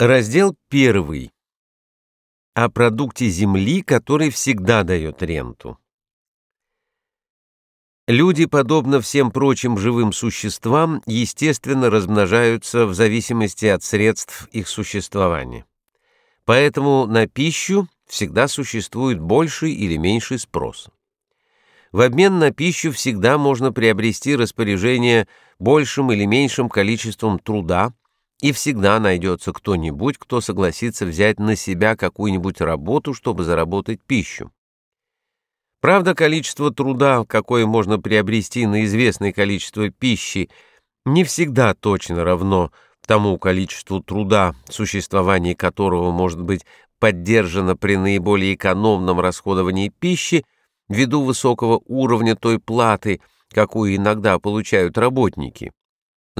Раздел 1. О продукте земли, который всегда дает ренту. Люди, подобно всем прочим живым существам, естественно размножаются в зависимости от средств их существования. Поэтому на пищу всегда существует больший или меньший спрос. В обмен на пищу всегда можно приобрести распоряжение большим или меньшим количеством труда, и всегда найдется кто-нибудь, кто согласится взять на себя какую-нибудь работу, чтобы заработать пищу. Правда, количество труда, какое можно приобрести на известное количество пищи, не всегда точно равно тому количеству труда, существование которого может быть поддержано при наиболее экономном расходовании пищи ввиду высокого уровня той платы, какую иногда получают работники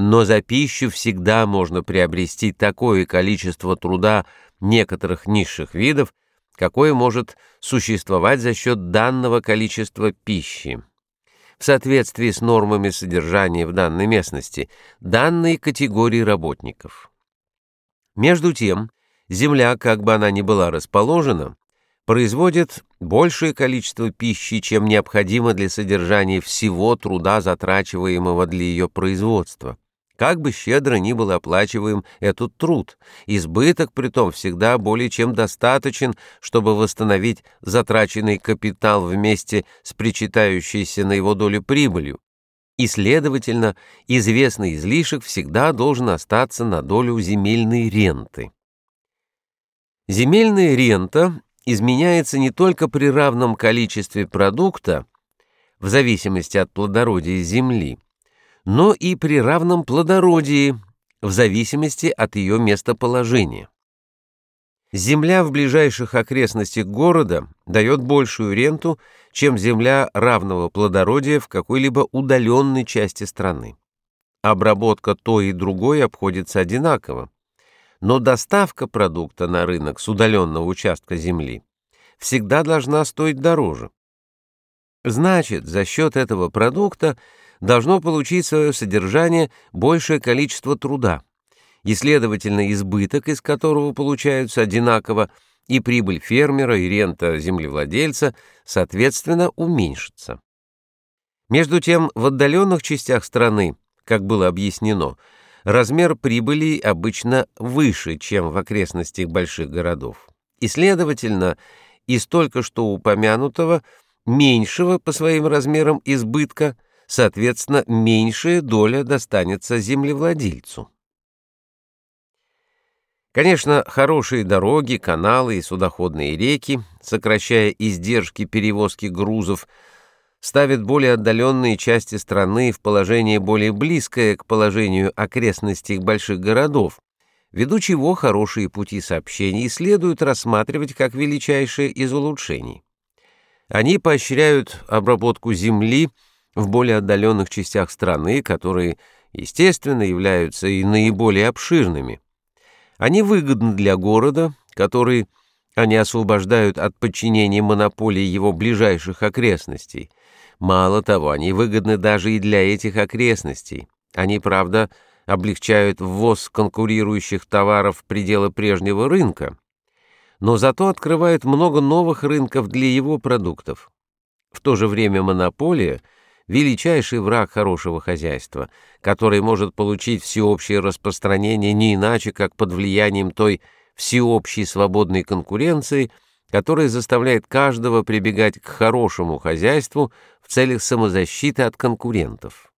но за пищу всегда можно приобрести такое количество труда некоторых низших видов, какое может существовать за счет данного количества пищи. В соответствии с нормами содержания в данной местности данной категории работников. Между тем, земля, как бы она ни была расположена, производит большее количество пищи, чем необходимо для содержания всего труда, затрачиваемого для ее производства. Как бы щедро ни был оплачиваем этот труд, избыток притом всегда более чем достаточен, чтобы восстановить затраченный капитал вместе с причитающейся на его долю прибылью. И, следовательно, известный излишек всегда должен остаться на долю земельной ренты. Земельная рента изменяется не только при равном количестве продукта, в зависимости от плодородия земли, но и при равном плодородии, в зависимости от ее местоположения. Земля в ближайших окрестностях города дает большую ренту, чем земля равного плодородия в какой-либо удаленной части страны. Обработка той и другой обходится одинаково, но доставка продукта на рынок с удаленного участка земли всегда должна стоить дороже. Значит, за счет этого продукта должно получить свое содержание большее количество труда, и, следовательно, избыток, из которого получаются одинаково, и прибыль фермера, и рента землевладельца, соответственно, уменьшится. Между тем, в отдаленных частях страны, как было объяснено, размер прибыли обычно выше, чем в окрестностях больших городов. И, следовательно, из только что упомянутого меньшего по своим размерам избытка – соответственно, меньшая доля достанется землевладельцу. Конечно, хорошие дороги, каналы и судоходные реки, сокращая издержки перевозки грузов, ставят более отдаленные части страны в положение более близкое к положению окрестностей больших городов, ввиду чего хорошие пути сообщений следует рассматривать как величайшее из улучшений. Они поощряют обработку земли, в более отдаленных частях страны, которые, естественно, являются и наиболее обширными. Они выгодны для города, который они освобождают от подчинения монополии его ближайших окрестностей. Мало того, они выгодны даже и для этих окрестностей. Они, правда, облегчают ввоз конкурирующих товаров в пределы прежнего рынка, но зато открывают много новых рынков для его продуктов. В то же время монополия — величайший враг хорошего хозяйства, который может получить всеобщее распространение не иначе, как под влиянием той всеобщей свободной конкуренции, которая заставляет каждого прибегать к хорошему хозяйству в целях самозащиты от конкурентов.